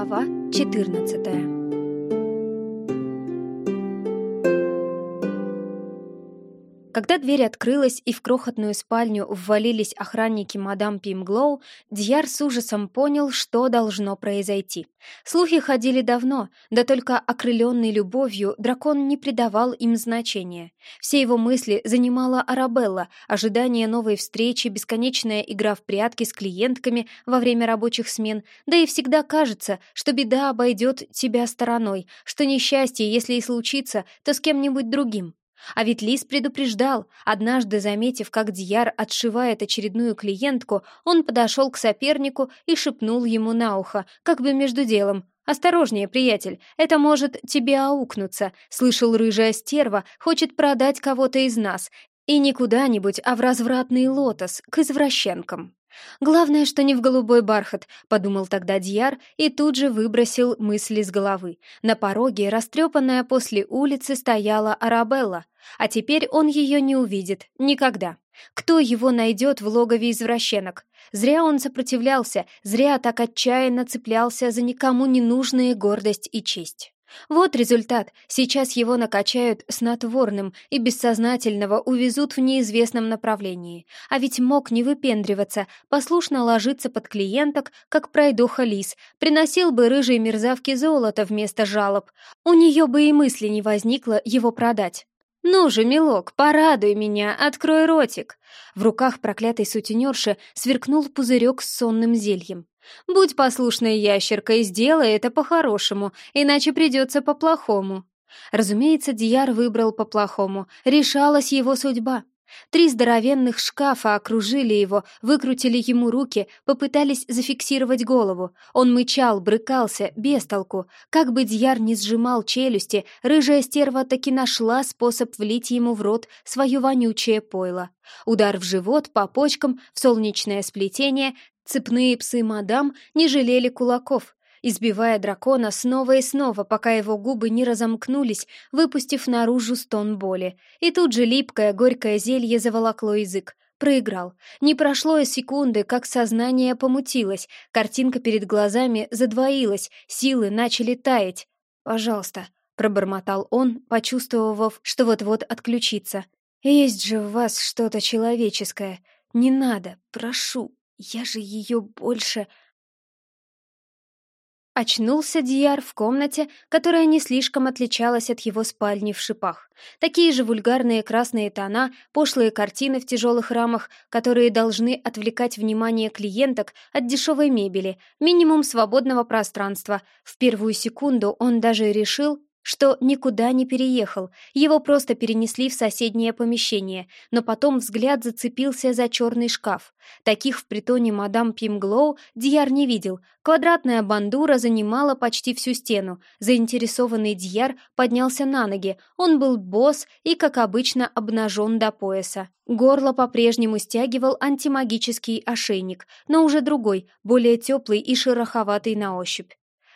Глава 14 Когда дверь открылась и в крохотную спальню ввалились охранники мадам Пимглоу, Дьяр с ужасом понял, что должно произойти. Слухи ходили давно, да только окрыленный любовью дракон не придавал им значения. Все его мысли занимала Арабелла, ожидание новой встречи, бесконечная игра в прятки с клиентками во время рабочих смен, да и всегда кажется, что беда обойдет тебя стороной, что несчастье, если и случится, то с кем-нибудь другим. А ведь Лис предупреждал. Однажды, заметив, как Дьяр отшивает очередную клиентку, он подошел к сопернику и шепнул ему на ухо, как бы между делом. «Осторожнее, приятель, это может тебе аукнуться. Слышал, рыжая стерва хочет продать кого-то из нас. И не куда-нибудь, а в развратный лотос, к извращенкам». «Главное, что не в голубой бархат», — подумал тогда Дьяр и тут же выбросил мысли с головы. На пороге, растрепанная после улицы, стояла Арабелла, а теперь он ее не увидит. Никогда. Кто его найдет в логове извращенок? Зря он сопротивлялся, зря так отчаянно цеплялся за никому не нужные гордость и честь. Вот результат. Сейчас его накачают снотворным и бессознательного увезут в неизвестном направлении. А ведь мог не выпендриваться, послушно ложиться под клиенток, как пройдоха лис, приносил бы рыжей мерзавке золото вместо жалоб. У нее бы и мысли не возникло его продать. «Ну же, милок, порадуй меня, открой ротик!» В руках проклятой сутенерши сверкнул пузырек с сонным зельем. Будь послушной ящеркой, сделай это по-хорошему, иначе придется по-плохому. Разумеется, Дияр выбрал по-плохому, решалась его судьба. Три здоровенных шкафа окружили его, выкрутили ему руки, попытались зафиксировать голову. Он мычал, брыкался, без толку. Как бы Дьяр не сжимал челюсти, рыжая стерва таки нашла способ влить ему в рот свое вонючее пойло. Удар в живот, по почкам, в солнечное сплетение, Цепные псы мадам не жалели кулаков, избивая дракона снова и снова, пока его губы не разомкнулись, выпустив наружу стон боли. И тут же липкое, горькое зелье заволокло язык. Проиграл. Не прошло и секунды, как сознание помутилось, картинка перед глазами задвоилась, силы начали таять. «Пожалуйста», — пробормотал он, почувствовав, что вот-вот отключится. «Есть же в вас что-то человеческое. Не надо, прошу, я же ее больше... Очнулся Дияр в комнате, которая не слишком отличалась от его спальни в шипах. Такие же вульгарные красные тона, пошлые картины в тяжелых рамах, которые должны отвлекать внимание клиенток от дешевой мебели, минимум свободного пространства. В первую секунду он даже решил, что никуда не переехал, его просто перенесли в соседнее помещение, но потом взгляд зацепился за черный шкаф. Таких в притоне мадам Пимглоу Дьяр не видел. Квадратная бандура занимала почти всю стену. Заинтересованный Дьяр поднялся на ноги. Он был босс и, как обычно, обнажен до пояса. Горло по-прежнему стягивал антимагический ошейник, но уже другой, более теплый и шероховатый на ощупь.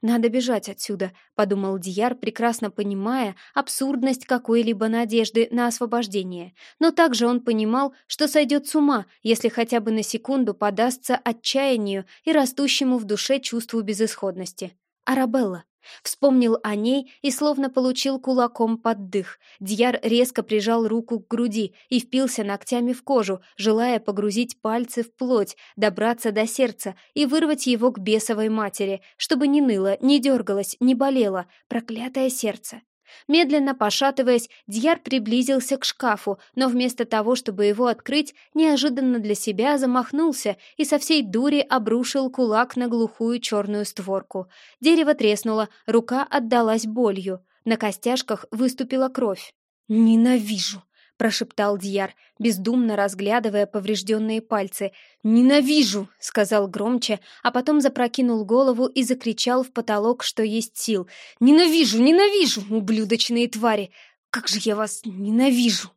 «Надо бежать отсюда», — подумал Дияр, прекрасно понимая абсурдность какой-либо надежды на освобождение. Но также он понимал, что сойдет с ума, если хотя бы на секунду подастся отчаянию и растущему в душе чувству безысходности. Арабелла. Вспомнил о ней и словно получил кулаком под дых. Дьяр резко прижал руку к груди и впился ногтями в кожу, желая погрузить пальцы в плоть, добраться до сердца и вырвать его к бесовой матери, чтобы не ныло, не дергалось, не болело. Проклятое сердце. Медленно пошатываясь, Дьяр приблизился к шкафу, но вместо того, чтобы его открыть, неожиданно для себя замахнулся и со всей дури обрушил кулак на глухую черную створку. Дерево треснуло, рука отдалась болью. На костяшках выступила кровь. «Ненавижу!» Прошептал Дьяр, бездумно разглядывая поврежденные пальцы. «Ненавижу!» — сказал громче, а потом запрокинул голову и закричал в потолок, что есть сил. «Ненавижу! Ненавижу! Ублюдочные твари! Как же я вас ненавижу!»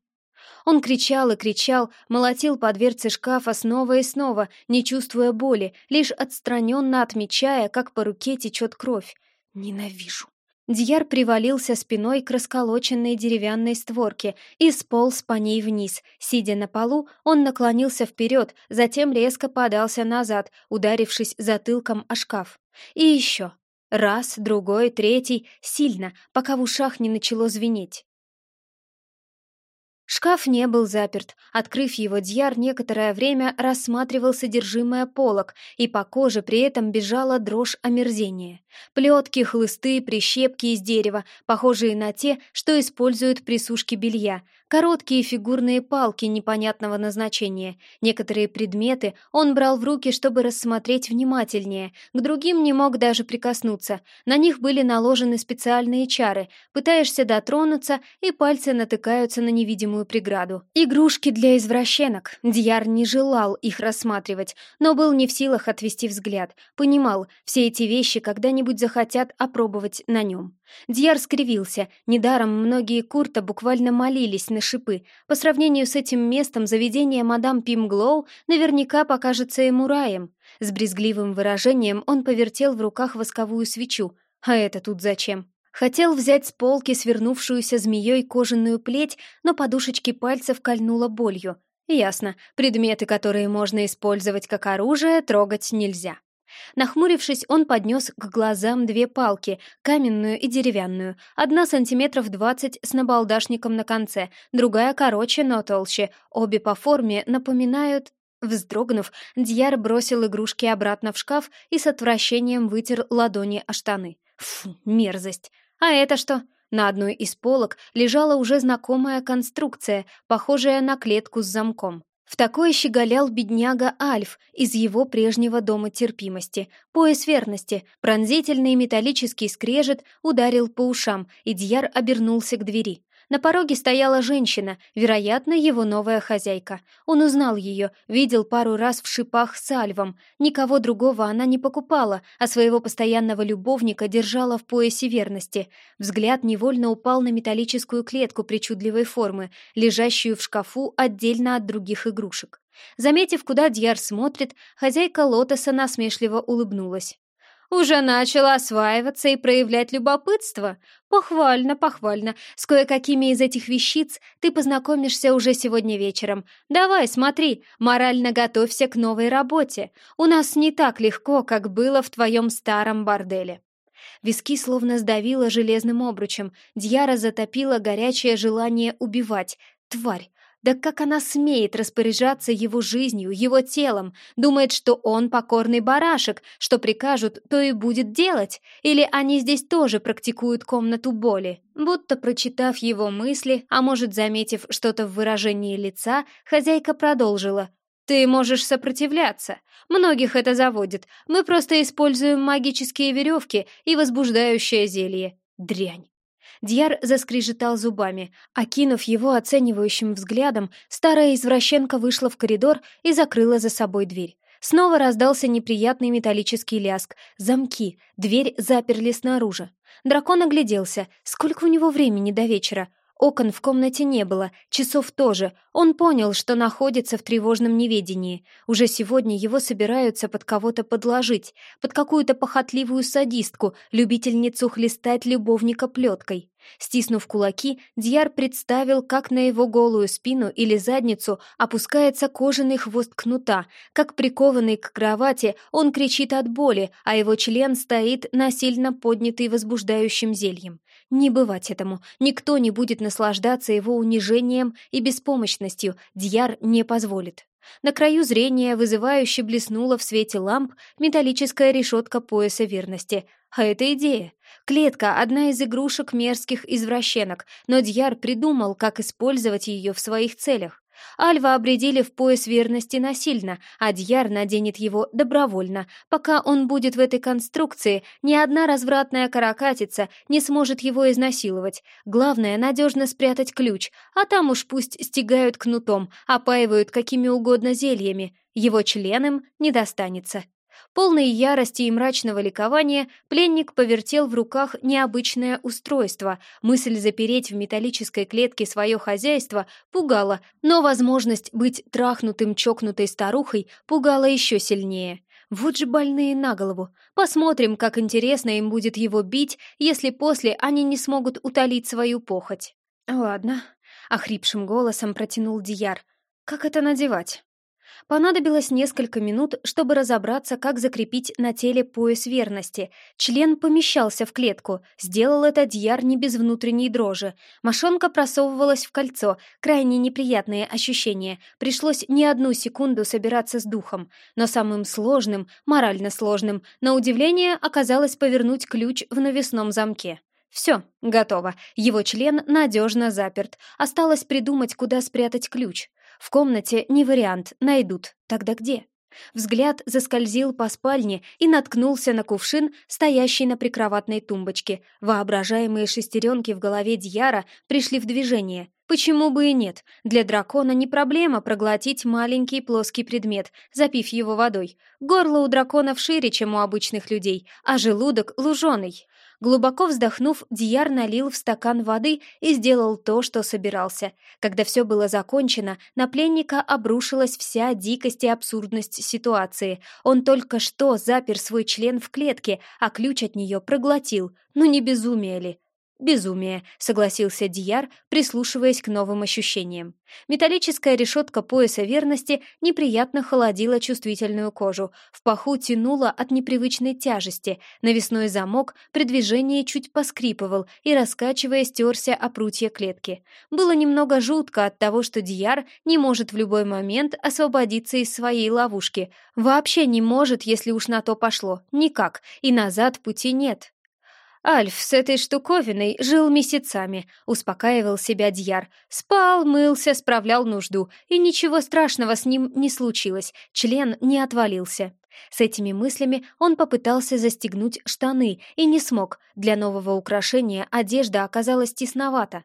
Он кричал и кричал, молотил по дверце шкафа снова и снова, не чувствуя боли, лишь отстраненно отмечая, как по руке течет кровь. «Ненавижу!» Дьяр привалился спиной к расколоченной деревянной створке и сполз по ней вниз. Сидя на полу, он наклонился вперед, затем резко подался назад, ударившись затылком о шкаф. И еще. Раз, другой, третий, сильно, пока в ушах не начало звенеть. Шкаф не был заперт. Открыв его, Дьяр некоторое время рассматривал содержимое полок, и по коже при этом бежала дрожь омерзения. Плетки, хлысты, прищепки из дерева, похожие на те, что используют при сушке белья, короткие фигурные палки непонятного назначения. Некоторые предметы он брал в руки, чтобы рассмотреть внимательнее, к другим не мог даже прикоснуться. На них были наложены специальные чары. Пытаешься дотронуться, и пальцы натыкаются на невидимую преграду. Игрушки для извращенок. Дьяр не желал их рассматривать, но был не в силах отвести взгляд. Понимал, все эти вещи когда-нибудь захотят опробовать на нем. Дьяр скривился. Недаром многие Курта буквально молились на шипы. По сравнению с этим местом заведение мадам Пимглоу наверняка покажется ему раем. С брезгливым выражением он повертел в руках восковую свечу. А это тут зачем? Хотел взять с полки свернувшуюся змеей кожаную плеть, но подушечки пальцев кольнуло болью. Ясно, предметы, которые можно использовать как оружие, трогать нельзя. Нахмурившись, он поднес к глазам две палки, каменную и деревянную. Одна сантиметров двадцать с набалдашником на конце, другая короче, но толще. Обе по форме напоминают... Вздрогнув, Дьяр бросил игрушки обратно в шкаф и с отвращением вытер ладони о штаны. Фу, мерзость. А это что? На одной из полок лежала уже знакомая конструкция, похожая на клетку с замком. В такой щеголял бедняга Альф из его прежнего дома терпимости. Пояс верности, пронзительный металлический скрежет ударил по ушам, и Дьяр обернулся к двери. На пороге стояла женщина, вероятно, его новая хозяйка. Он узнал ее, видел пару раз в шипах с альвом. Никого другого она не покупала, а своего постоянного любовника держала в поясе верности. Взгляд невольно упал на металлическую клетку причудливой формы, лежащую в шкафу отдельно от других игрушек. Заметив, куда Дьяр смотрит, хозяйка лотоса насмешливо улыбнулась. Уже начала осваиваться и проявлять любопытство? Похвально, похвально. С кое-какими из этих вещиц ты познакомишься уже сегодня вечером. Давай, смотри, морально готовься к новой работе. У нас не так легко, как было в твоем старом борделе. Виски словно сдавило железным обручем. Дьяра затопило горячее желание убивать. Тварь! Да как она смеет распоряжаться его жизнью, его телом? Думает, что он покорный барашек, что прикажут, то и будет делать? Или они здесь тоже практикуют комнату боли? Будто прочитав его мысли, а может, заметив что-то в выражении лица, хозяйка продолжила. «Ты можешь сопротивляться. Многих это заводит. Мы просто используем магические веревки и возбуждающее зелье. Дрянь. Дьяр заскрежетал зубами. Окинув его оценивающим взглядом, старая извращенка вышла в коридор и закрыла за собой дверь. Снова раздался неприятный металлический ляск. Замки. Дверь заперли снаружи. Дракон огляделся. Сколько у него времени до вечера? Окон в комнате не было, часов тоже. Он понял, что находится в тревожном неведении. Уже сегодня его собираются под кого-то подложить, под какую-то похотливую садистку, любительницу хлестать любовника плеткой. Стиснув кулаки, Дьяр представил, как на его голую спину или задницу опускается кожаный хвост кнута, как прикованный к кровати он кричит от боли, а его член стоит насильно поднятый возбуждающим зельем. Не бывать этому, никто не будет наслаждаться его унижением и беспомощностью, Дьяр не позволит. На краю зрения вызывающе блеснула в свете ламп металлическая решетка пояса верности. А это идея. Клетка — одна из игрушек мерзких извращенок, но Дьяр придумал, как использовать ее в своих целях. Альва обредили в пояс верности насильно, а Дьяр наденет его добровольно. Пока он будет в этой конструкции, ни одна развратная каракатица не сможет его изнасиловать. Главное — надежно спрятать ключ, а там уж пусть стегают кнутом, опаивают какими угодно зельями. Его членам не достанется. Полный ярости и мрачного ликования, пленник повертел в руках необычное устройство. Мысль запереть в металлической клетке свое хозяйство пугала, но возможность быть трахнутым чокнутой старухой пугала еще сильнее. Вот же больные на голову. Посмотрим, как интересно им будет его бить, если после они не смогут утолить свою похоть. «Ладно», — охрипшим голосом протянул Дияр. «Как это надевать?» Понадобилось несколько минут, чтобы разобраться, как закрепить на теле пояс верности. Член помещался в клетку. Сделал это Дьяр не без внутренней дрожи. Мошонка просовывалась в кольцо. Крайне неприятные ощущения. Пришлось не одну секунду собираться с духом. Но самым сложным, морально сложным, на удивление, оказалось повернуть ключ в навесном замке. Все, готово. Его член надежно заперт. Осталось придумать, куда спрятать ключ. В комнате не вариант, найдут. Тогда где? Взгляд заскользил по спальне и наткнулся на кувшин, стоящий на прикроватной тумбочке. Воображаемые шестеренки в голове Дьяра пришли в движение. Почему бы и нет? Для дракона не проблема проглотить маленький плоский предмет, запив его водой. Горло у драконов шире, чем у обычных людей, а желудок луженый. Глубоко вздохнув, Дияр налил в стакан воды и сделал то, что собирался. Когда все было закончено, на пленника обрушилась вся дикость и абсурдность ситуации. Он только что запер свой член в клетке, а ключ от нее проглотил. Ну не безумие ли? «Безумие», — согласился Дияр, прислушиваясь к новым ощущениям. Металлическая решетка пояса верности неприятно холодила чувствительную кожу, в паху тянуло от непривычной тяжести, навесной замок при движении чуть поскрипывал и, раскачивая, стерся о прутья клетки. Было немного жутко от того, что Дияр не может в любой момент освободиться из своей ловушки. Вообще не может, если уж на то пошло. Никак. И назад пути нет. Альф с этой штуковиной жил месяцами, успокаивал себя Дьяр. Спал, мылся, справлял нужду, и ничего страшного с ним не случилось, член не отвалился. С этими мыслями он попытался застегнуть штаны и не смог. Для нового украшения одежда оказалась тесновата.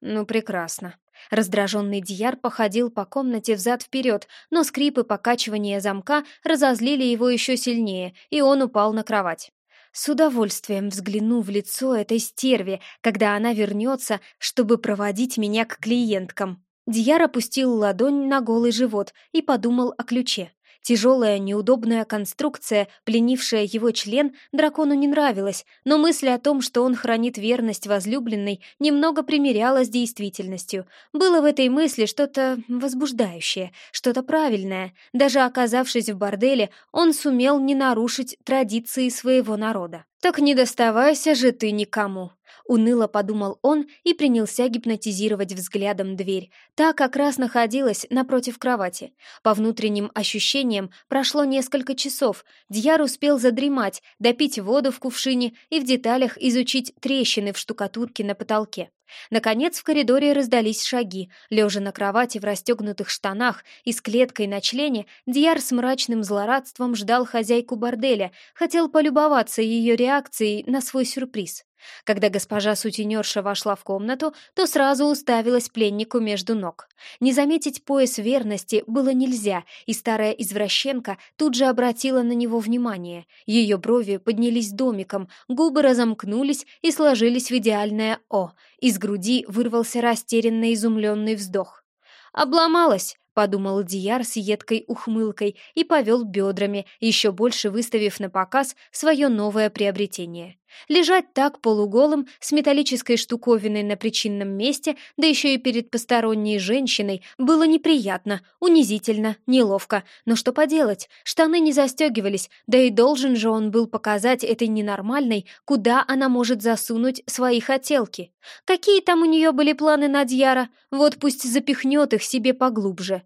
Ну, прекрасно. Раздраженный Дьяр походил по комнате взад-вперед, но скрип и покачивание замка разозлили его еще сильнее, и он упал на кровать. С удовольствием взгляну в лицо этой стерви, когда она вернется, чтобы проводить меня к клиенткам. Дьяр опустил ладонь на голый живот и подумал о ключе. Тяжелая, неудобная конструкция, пленившая его член, дракону не нравилась, но мысль о том, что он хранит верность возлюбленной, немного примиряла с действительностью. Было в этой мысли что-то возбуждающее, что-то правильное. Даже оказавшись в борделе, он сумел не нарушить традиции своего народа. «Так не доставайся же ты никому», Уныло подумал он и принялся гипнотизировать взглядом дверь. Та как раз находилась напротив кровати. По внутренним ощущениям прошло несколько часов. Дьяр успел задремать, допить воду в кувшине и в деталях изучить трещины в штукатурке на потолке. Наконец в коридоре раздались шаги. Лежа на кровати в расстегнутых штанах и с клеткой на члене, Дьяр с мрачным злорадством ждал хозяйку борделя, хотел полюбоваться ее реакцией на свой сюрприз. Когда госпожа сутенерша вошла в комнату, то сразу уставилась пленнику между ног. Не заметить пояс верности было нельзя, и старая извращенка тут же обратила на него внимание. Ее брови поднялись домиком, губы разомкнулись и сложились в идеальное «О». Из груди вырвался растерянно изумленный вздох. «Обломалась!» — подумал Дияр с едкой ухмылкой и повел бедрами, еще больше выставив на показ свое новое приобретение. Лежать так полуголым, с металлической штуковиной на причинном месте, да еще и перед посторонней женщиной, было неприятно, унизительно, неловко. Но что поделать, штаны не застегивались, да и должен же он был показать этой ненормальной, куда она может засунуть свои хотелки. Какие там у нее были планы на Дьяра? Вот пусть запихнет их себе поглубже.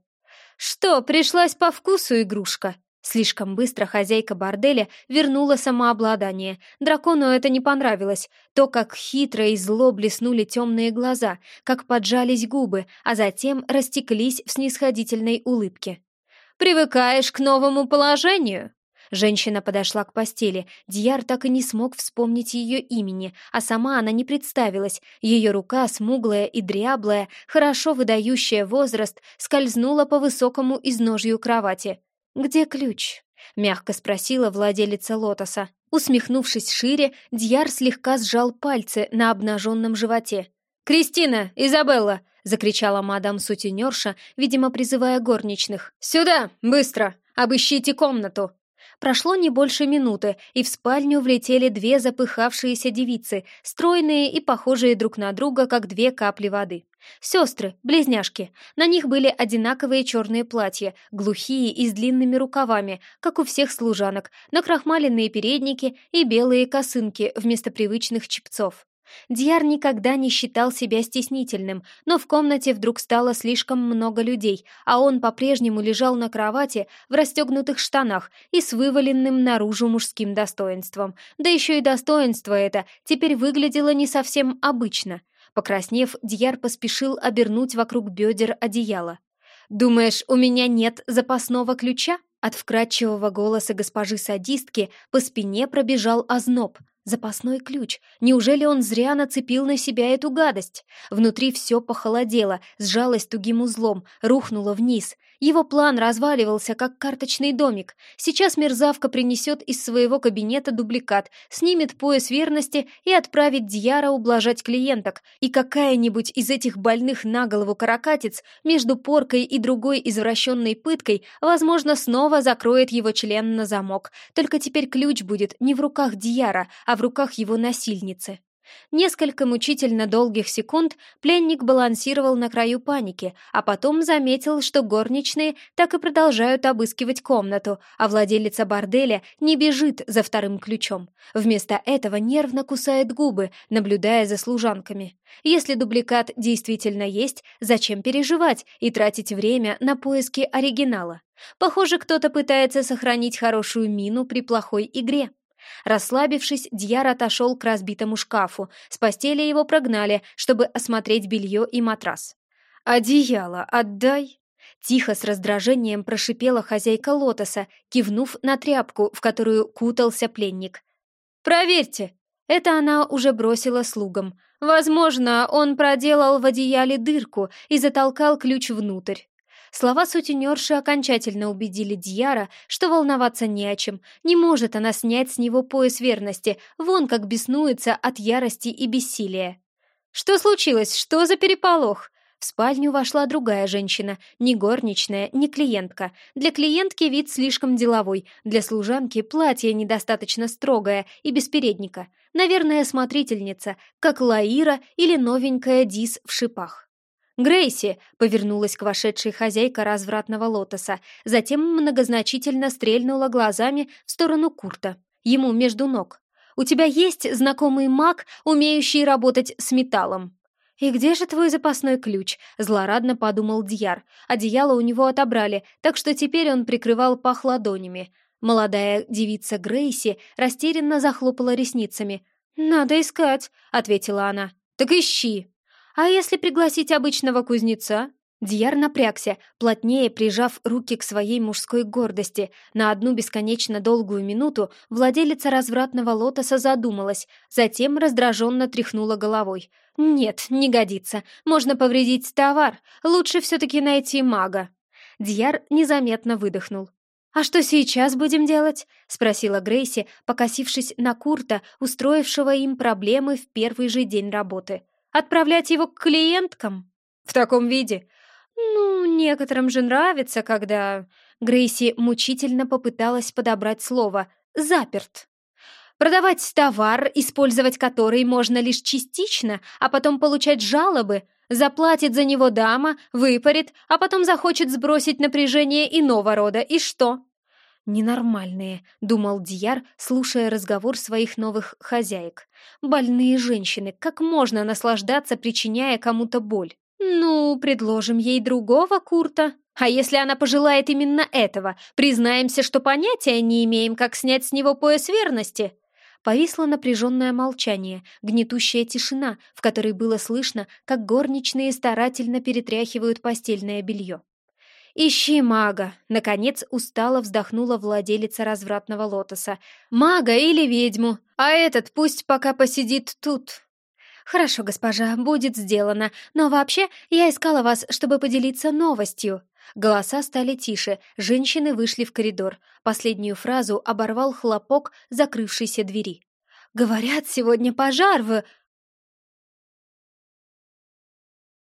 «Что, пришлась по вкусу игрушка?» Слишком быстро хозяйка борделя вернула самообладание. Дракону это не понравилось. То, как хитро и зло блеснули темные глаза, как поджались губы, а затем растеклись в снисходительной улыбке. «Привыкаешь к новому положению?» Женщина подошла к постели. Дьяр так и не смог вспомнить ее имени, а сама она не представилась. Ее рука, смуглая и дряблая, хорошо выдающая возраст, скользнула по высокому изножью кровати. «Где ключ?» — мягко спросила владелица лотоса. Усмехнувшись шире, Дьяр слегка сжал пальцы на обнаженном животе. «Кристина! Изабелла!» — закричала мадам-сутенерша, видимо, призывая горничных. «Сюда! Быстро! Обыщите комнату!» Прошло не больше минуты, и в спальню влетели две запыхавшиеся девицы, стройные и похожие друг на друга, как две капли воды. Сестры, близняшки. На них были одинаковые черные платья, глухие и с длинными рукавами, как у всех служанок, накрахмаленные передники и белые косынки вместо привычных чепцов. Дьяр никогда не считал себя стеснительным, но в комнате вдруг стало слишком много людей, а он по-прежнему лежал на кровати в расстегнутых штанах и с вываленным наружу мужским достоинством. Да еще и достоинство это теперь выглядело не совсем обычно. Покраснев, Дьяр поспешил обернуть вокруг бедер одеяло. «Думаешь, у меня нет запасного ключа?» От вкрадчивого голоса госпожи-садистки по спине пробежал озноб — Запасной ключ. Неужели он зря нацепил на себя эту гадость? Внутри все похолодело, сжалось тугим узлом, рухнуло вниз. Его план разваливался, как карточный домик. Сейчас мерзавка принесет из своего кабинета дубликат, снимет пояс верности и отправит Дьяра ублажать клиенток. И какая-нибудь из этих больных на голову каракатиц между поркой и другой извращенной пыткой, возможно, снова закроет его член на замок. Только теперь ключ будет не в руках Дьяра, а в руках его насильницы. Несколько мучительно долгих секунд пленник балансировал на краю паники, а потом заметил, что горничные так и продолжают обыскивать комнату, а владелица борделя не бежит за вторым ключом. Вместо этого нервно кусает губы, наблюдая за служанками. Если дубликат действительно есть, зачем переживать и тратить время на поиски оригинала? Похоже, кто-то пытается сохранить хорошую мину при плохой игре. Расслабившись, Дьяр отошел к разбитому шкафу. С постели его прогнали, чтобы осмотреть белье и матрас. «Одеяло отдай!» Тихо с раздражением прошипела хозяйка лотоса, кивнув на тряпку, в которую кутался пленник. «Проверьте!» Это она уже бросила слугам. Возможно, он проделал в одеяле дырку и затолкал ключ внутрь. Слова сутенерши окончательно убедили Дьяра, что волноваться не о чем. Не может она снять с него пояс верности, вон как беснуется от ярости и бессилия. «Что случилось? Что за переполох?» В спальню вошла другая женщина, не горничная, не клиентка. Для клиентки вид слишком деловой, для служанки платье недостаточно строгое и без передника. Наверное, смотрительница, как Лаира или новенькая Дис в шипах. «Грейси!» — повернулась к вошедшей хозяйка развратного лотоса, затем многозначительно стрельнула глазами в сторону Курта, ему между ног. «У тебя есть знакомый маг, умеющий работать с металлом?» «И где же твой запасной ключ?» — злорадно подумал Дьяр. Одеяло у него отобрали, так что теперь он прикрывал пах ладонями. Молодая девица Грейси растерянно захлопала ресницами. «Надо искать», — ответила она. «Так ищи!» «А если пригласить обычного кузнеца?» Дьяр напрягся, плотнее прижав руки к своей мужской гордости. На одну бесконечно долгую минуту владелица развратного лотоса задумалась, затем раздраженно тряхнула головой. «Нет, не годится. Можно повредить товар. Лучше все-таки найти мага». Дьяр незаметно выдохнул. «А что сейчас будем делать?» — спросила Грейси, покосившись на Курта, устроившего им проблемы в первый же день работы. Отправлять его к клиенткам? В таком виде? Ну, некоторым же нравится, когда... Грейси мучительно попыталась подобрать слово «заперт». Продавать товар, использовать который можно лишь частично, а потом получать жалобы. Заплатит за него дама, выпарит, а потом захочет сбросить напряжение иного рода. И что? «Ненормальные», — думал Дияр, слушая разговор своих новых хозяек. «Больные женщины, как можно наслаждаться, причиняя кому-то боль?» «Ну, предложим ей другого Курта. А если она пожелает именно этого, признаемся, что понятия не имеем, как снять с него пояс верности?» Повисло напряженное молчание, гнетущая тишина, в которой было слышно, как горничные старательно перетряхивают постельное белье. «Ищи мага!» — наконец устало вздохнула владелица развратного лотоса. «Мага или ведьму, а этот пусть пока посидит тут!» «Хорошо, госпожа, будет сделано, но вообще я искала вас, чтобы поделиться новостью». Голоса стали тише, женщины вышли в коридор. Последнюю фразу оборвал хлопок закрывшейся двери. «Говорят, сегодня пожар в...»